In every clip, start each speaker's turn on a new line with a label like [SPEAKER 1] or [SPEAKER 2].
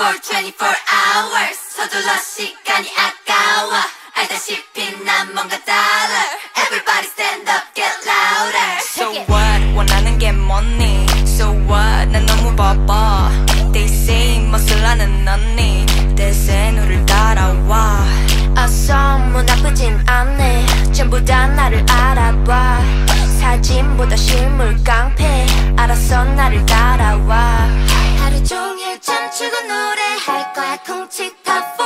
[SPEAKER 1] for 24 hours. 서둘러 시간이 아까워. 알다시피 난 뭔가 달라. Everybody stand up get louder.
[SPEAKER 2] So what? 원하는 게 뭐니? So what? 난 너무 바빠. They say 멋을 아는 언니. 대세 너를 따라와.
[SPEAKER 3] 어서 뭐 나쁘진 않네. 전부 다 나를 알아봐. 사진보다 실물 깡패. 알았어 나를 따라와.
[SPEAKER 1] 하루 종일 춤추고 노 空气它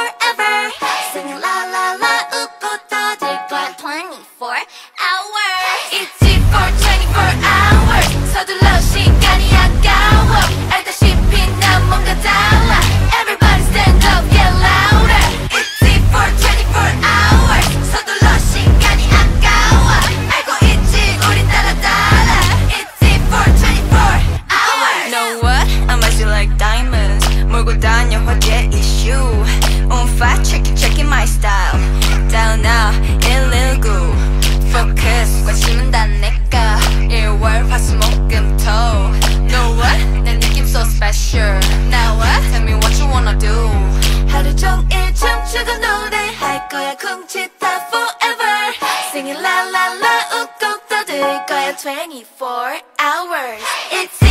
[SPEAKER 1] 거야 쿵치다 forever Singing la la la 웃고 떠들 거야 24 hours It's